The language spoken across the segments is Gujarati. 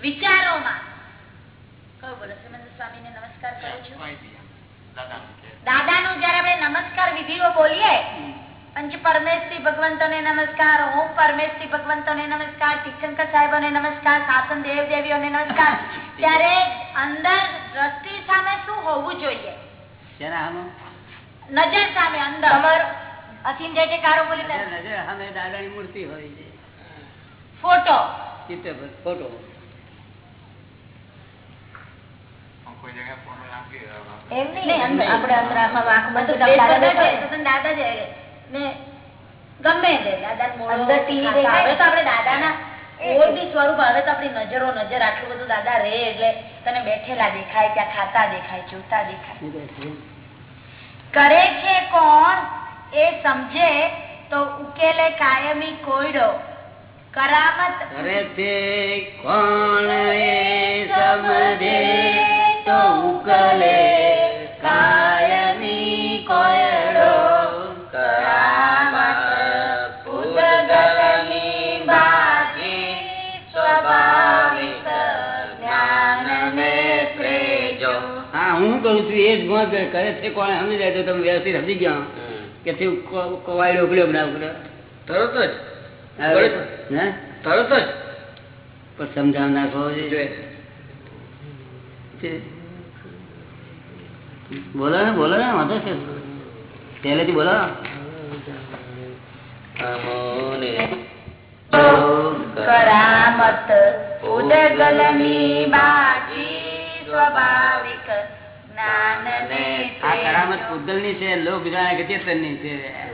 વિચારોમાં. કયો બોલો? શ્રીમંત સ્વામીને નમસ્કાર કરું છું. દાદાનું જયારે આપણે નમસ્કાર વિધિઓ બોલીએ પંચ પરમેશ્રી ભગવંતો ને નમસ્કાર ઓમ પરમેશ્રી ભગવંતો ને નમસ્કાર તીર્થંકર સાહેબોને નમસ્કાર સાસન દેવ દેવીઓને નમસ્કાર ત્યારે અંદર દ્રષ્ટિ સામે શું હોવું જોઈએ? નજર સામે અંદર. અસીમ જય જયકારો બોલી નજર નજર સામે દાદાની મૂર્તિ હોય છે. ફોટો. તો આપણી નજરો નજર આટલું બધું દાદા રે એટલે તને બેઠેલા દેખાય ત્યાં ખાતા દેખાય જોતા દેખાય કરે છે કોણ એ સમજે તો ઉકેલે કાયમી કોયડો કરામત. કરે છે કોણ એ સમજે તો ઉકલે કાયમી કોયડો કરામત. ઉદગલની બાજી સ્વાભાવિક જ્ઞાનને પ્રેજો. હા હું કહું છું એ જ ગોત કરે છે કોણ સમજી જાય તો તમે વ્યવસ્થિત સમજી ગયા. કે તે કો- કોવાયડો ઉકળ્યો કે ના ઉકળ્યો તરત જ. હે? તરત જ. પણ સમજાવ નાખો બોલો ને બોલો ને વાંધો છે. પહેલેથી બોલો. કરામત ઉદગલની બાજી સ્વાભાવિક જ્ઞાન આ કરામત ઉદગલની છે લોક જાણે કે ચેતનની છે.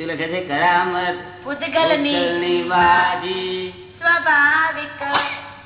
શું લખે છે કરામત પૂતગલની બાજી સ્વાભાવિક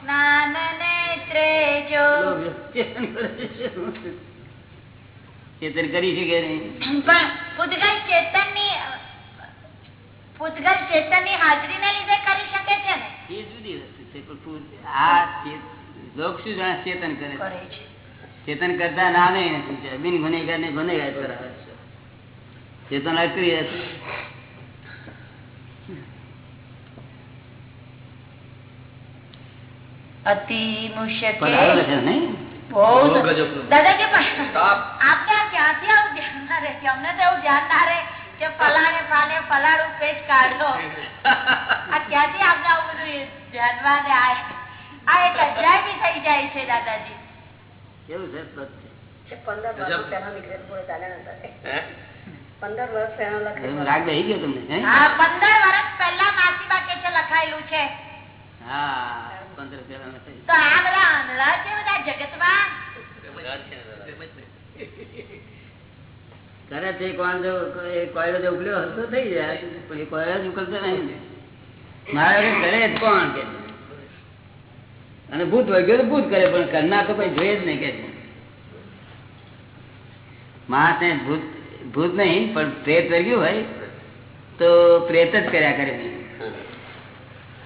જ્ઞાન નેત્રે જો ચેતન કરે છે. ચેતન કે નહીં? પણ પૂતગલ ચેતનની હાજરી ને લીધે કરી શકે છે ને? એ જુદી વસ્તુ છે પણ આ લોક શું જાણે ચેતન કરે છે? ચેતન કરતા નામે બિન ગુનેગાર ને ગુનેગાર કરાવે છે. ચેતન અક્રિય છે. અતિ મુશ્કેલ. દાદાજી પણ તાપ. આપણે આ ક્યાંથી આવું ધ્યાન ના રહે? અમને તો એવું ધ્યાન ના રહે કે ફલાણે ફાને ફલાણું પેજ કાઢો આ ક્યાંથી આપણે આવું બધું ધ્યાનમાં ને આ? આ એક અધ્યાય થઈ જાય છે દાદાજી. કેવું છે પદ છે. એ પંદર વર્ષ પહેલા નીકળે પૂરે નતા. પંદર વર્ષ પહેલા લખાયેલું છે. કરે છે કોણ કોયડો જો ઉકલ્યો હતો થઈ જાય. પણ એ કોયડો જ ઉકલતો નહીં. મારા કરે જ કોણ કે અને ભૂત વળગ્યો તો ભૂત કરે પણ કરનાર તો કઈ જોઈએ જ નહીં કે. માણસ ને ભૂત ભૂત નહીં પણ પ્રેત વળગ્યું હોય તો પ્રેત જ કર્યા કરે નહીં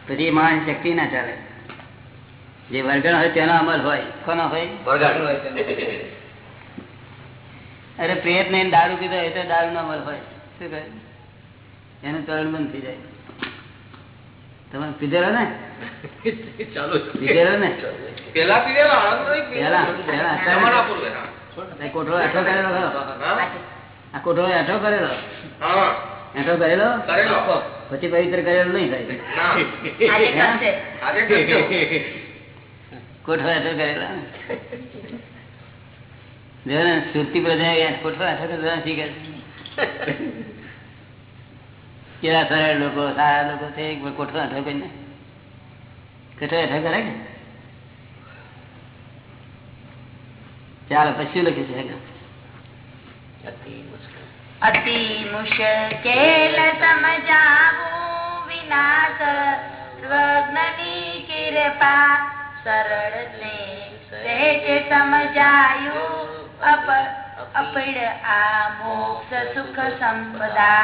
પછી માણસ શક્તિ ના ચાલે? જે વર્ગણ હોય તેનો અમલ હોય. કોનો હોય. અરે પ્રેત ને દારૂ પીધો એ તો દારૂ નો અમલ હોય. શું કહે? એનું ચરણ બંધ થઈ જાય. તમે પીધેલો ને? ચાલુ પીધેલો ને? પેલા પીધેલો પેલા. પેલા. કોઠો આઠો કરેલો આ કોઠો એઠો કરેલો? એઠો કરેલો? કરેલો. પછી પવિત્ર કરેલો નહીં થાય. ના. આજે કરશે. આજે કરજો. કોઠો આઠો કરેલો જો ને સુરતી પ્રજા કોઠો આઠો કરેલો શીખે છે. કેવા સરળ લોકો સારા લોકો છે પણ કોઠો આઠો કરીને કોઠો આઠો કરે કે ચાલો પછી શું લખ્યું છે અતિ મુશ્કેલ સમજાવું વિનાશ, સ્વજ્ઞની કૃપા સરળ ને સમજાયું અપડ આ મોક્ષ સુખ સંપદા.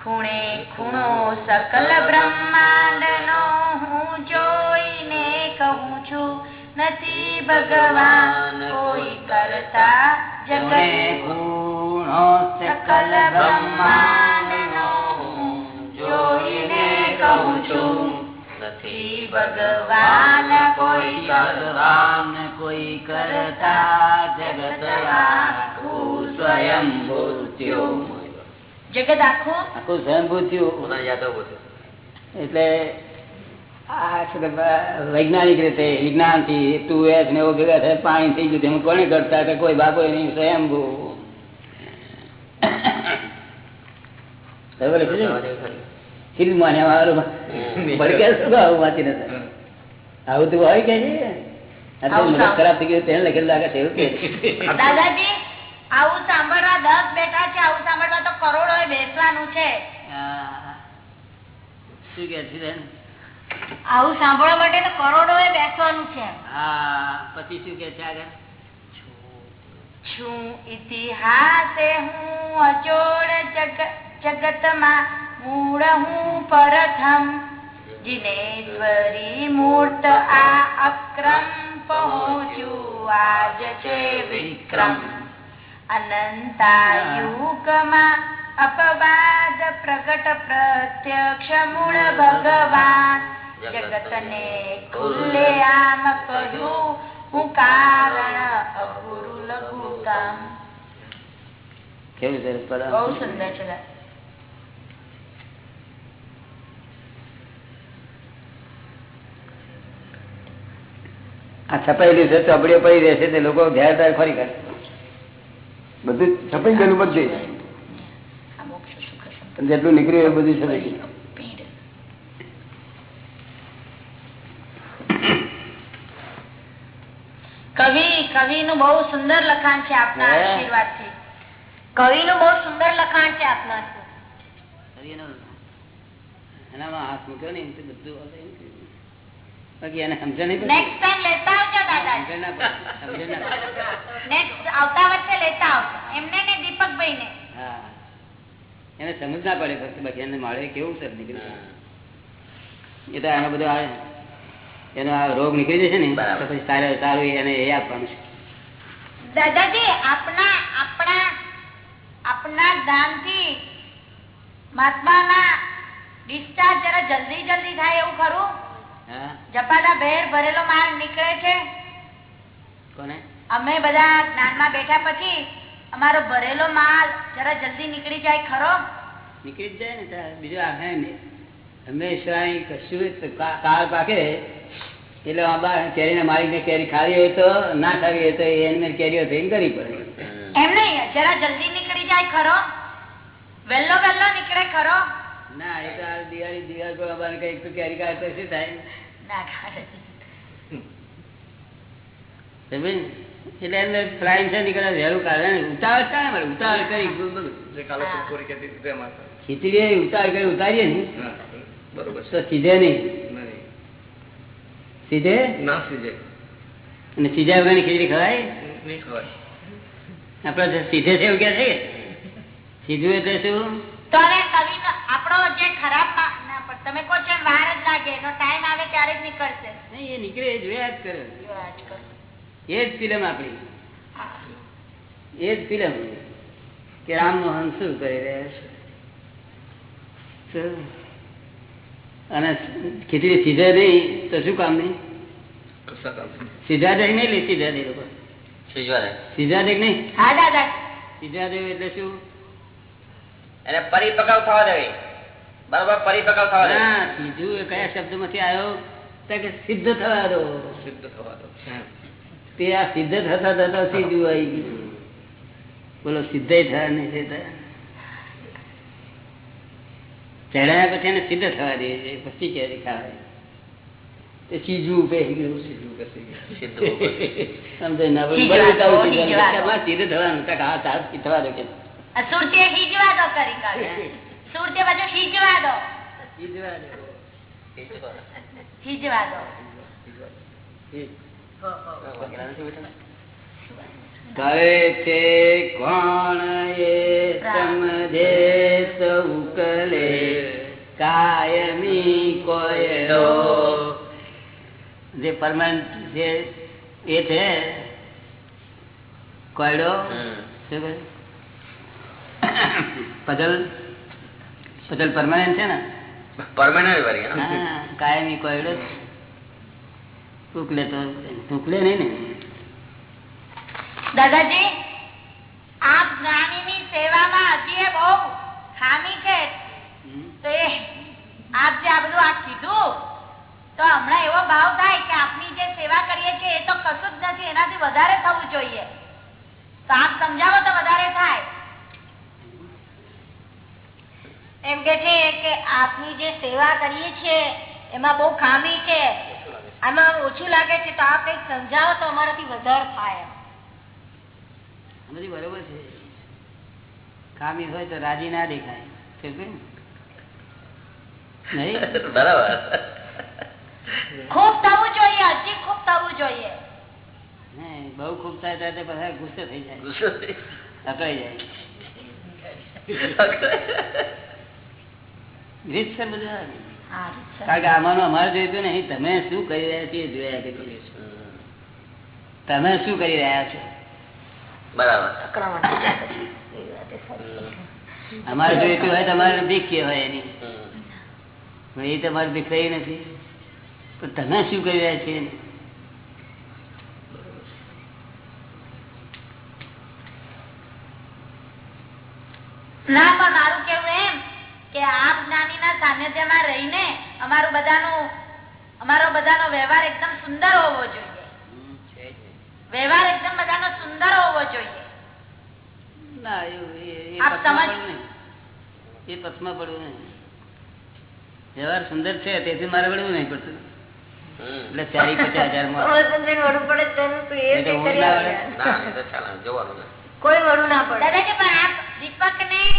ખૂણે ખૂણો સકલ બ્રહ્માંડ નો હું જોઈને કહું છું, નથી ભગવાન કોઈ કરતા જગત. સકલ બ્રહ્માંડ નો હું જોઈને કહું છું નથી ભગવાન કોઈ ભગવાન કોઈ કરતા જગત આખું સ્વયંભૂ થયું. જગત આખું આખું સ્વયંભૂ થયું એટલે વૈજ્ઞાનિક રીતે વિજ્ઞાનથી તું એચ ને એવું ભેગા થાય પાણી થઈ ગયું કોને કરતા કોઈ બાપો નહીં સ્વયંભૂ બરાબર છે ને? ફિલ્મમાં ને વાળું ભડકે શું આવું વાંચી નથી આવું તો હોય કે છે આ તો આવું મગજ સાવ- ખરાબ થઈ ગયું તેને લખેલું લાગે એવું કે. દાદાજી આવું સાંભળવા દસ બેઠા છે આવું સાંભળવા તો કરોડો બેસવાનું છે. શું કે છે આવું સાંભળવા માટે તો કરોડો બેસવાનું છે. હા પછી શું કે છે આગળ? છું ઇતિહાસે હું અજોડ જગ જગતમાં મૂળ હું પ્રથમ. જિનેશ્વરી મૂર્ત આ અક્રમ પહોંચ્યું આજ છે વિક્રમ. અનંતાયુગમાં અપવાદ પ્રગટ પ્રત્યક્ષ મૂળ ભગવાન. જગતને ખુલ્લે આમ કહ્યું હું કારણ અપુરુ લઘુતમ કેવું સરસ બહુ સુંદર છે. આ છપાયેલું છે ચોપડીઓ પડી રહેશે તે લોકો ધ્યાન ખરી કરે બધું છપાઈ ગયેલું બધે જેટલું નીકળ્યું એ બધું છપાઈ ગયું પીડ. કવિ કવિનું બહુ સુંદર લખાણ છે આપના આશીર્વાદથી કવિ કવિનું બહુ સુંદર લખાણ છે આપના એનામાં હાથ મૂક્યો ને એમ બધું. બાકી એને સમજણ નહીં પડતી. નેક્સ્ટ ટાઈમ લેતા આવજો દાદા સમજણ ના પડે. સમજણ નેક્સ્ટ આવતા વર્ષે લેતા આવજો. એમને ને દીપકભાઈ ને હા. એને સમજ ના પડે ફક્ત બાકી એને મળે કેવું સર નીકળે એ તો એનો બધો આવે એનો આ રોગ નીકળી જશે ને તો પછી સારું સારું એને એ આપવાનું છે. દાદાજી આપણા આપણા આપના દાનથી મહાત્માના ડિસ્ચાર્જ જરા જલ્દી જલ્દી થાય એવું ખરું? હા? ભેર ભરેલો માલ નીકળે છે? કોને? અમે બધા જ્ઞાનમાં બેઠા પછી અમારો ભરેલો માલ જરા જલ્દી નીકળી જાય ખરો? નીકળી જાય ને બીજું ને. હંમેશા કશું કાળ પાકે. એટલે કેરીના માલિકને કેરી ખાવી હોય તો ના ખાવી હોય તો એમને કેરીઓ થઈને કરવી પડે. એમ નહીં જરા જલ્દી નીકળી જાય ખરો? વહેલો વહેલો નીકળે ખરો? ના એ તો દિવાળી દિવાળી કંઈક તો કેરી કાઢતો શું થાય? એટલે અંદર પ્રાઇમ છે નીકળે વહેલું કાઢે ઉતાવળ થાય મારે ઉતાવળ કરી. બધું. જે કાલે પૂરી કહેતી હતી તેમાં હતા. ખીચડી ઉતાવળ કરી ઉતારીએ ને. બરોબર તો સીધે નહીં. સીધે? ના અને સીધા ખીચડી ખવાય? નહીં ખવાય. આપડે સીધે છે એવું કે છે? સીધું એટલે શું? તો આપણો જે ખરાબ તમે કહો છો વાર જ લાગે એનો ટાઈમ આવે ત્યારે જ નીકળશે. નહીં એ નીકળે એ જોયા જ કરે. એ જ ફિલ્મ આપણી. એ જ ફિલ્મ કે રામમોહન શું કરી રહ્યા છે? અને ખીચડી સીધા નહીં તો શું કામ નહીં? સીધા દેખ નહીં લે સીધા નહીં લોકો સીધા દેખ નહીં? હા દાદા. સીધા દેવ એટલે શું? એને પરિપક્વ થવા દેવી બરોબર પરિપક્વ થવા દો. બીજું એ કયા શબ્દમાંથી આવ્યો કે સિદ્ધ થવા દો. સિદ્ધ થવા દો. તે આ સિદ્ધ થતા થતા સીધું આવી ગયું. બોલો સિદ્ધ થયા નહીં ચડાયા પછી એને સિદ્ધ થવા દે છે પછી કેરી ખાવાય તે સીધું પહેરી ગયું. સીધું સિદ્ધ થવાનું? થવા દો કે. આ બધું ખીજવા દો. કરી કાઢે. સુરતીએ પાછું ખીજવા દો. ખીજવા દો. કરે છે કોણ એ સમજે ઉકલે? કાયમી કોયડો જે પરમાનન્ટ જે એ છે કોયડો? શું કહે? પઝલ? પઝલ પરમાનન્ટ છે ને? પરમાનન્ટ વરી કાયમી કોયડો જ. તો ઉકલે નહીં ને. દાદાજી આપ જ્ઞાનીની સેવામાં હજી બહુ ખામી છે. તે તો એ આપ જે આ બધું આ કીધું તો હમણાં એવો ભાવ થાય કે આપની જે સેવા કરીએ છીએ એ તો કશું જ નથી એનાથી વધારે થવું જોઈએ. તો આપ સમજાવો તો વધારે થાય. એમ કે છે કે આપની જે સેવા કરીએ છીએ એમાં બહુ ખામી છે. આમાં ઓછું લાગે છે તો આપ કંઈક સમજાવો તો અમારાથી વધારે થાય બધી બરોબર છે. ખામી હોય તો રાજી ના દેખાય. નહીં? બરાબર. ખૂબ થવું જોઈએ હજી ખૂબ થવું જોઈએ. હે, બહુ ખૂબ થાય ત્યારે ગુસ્સે થઈ જાય. ગુસ્સો અકળાઈ જાય. રીત છે બધું કારણ કે આમાંનું અમારે જોઈતું નહીં તમે શું કરી રહ્યા છીએ એ જોયા કે તમે શું કરી રહ્યા છો? બરાબર. અમારે જોઈતું હોય તમારે ભીખ હોય એની. એ તમારે ભીખ થઈ નથી. પણ તમે શું કરી રહ્યા છીએ ના પણ મારું કેવું એમ કે આપ જ્ઞાનીના સાનિધ્યમાં રહીને અમારો બધાનો અમારો બધાનો વ્યવહાર એકદમ સુંદર હોવો જોઈએ. વ્યવહાર એકદમ બધાનો સુંદર હોવો જોઈએ. ના એવું એ- એ આપ સમજ- એ પથમાં પડવું નહીં. વ્યવહાર સુંદર છે તેથી મારે વળવું નહીં પડતું. એટલે ચારી પચાસ હજાર કંઈ હું કરી ના આવે. વળે. ના એ તો ચાલે જોવાનું ને કોઈ વડું ના પડે. દાદાજી પણ આપ દીપકને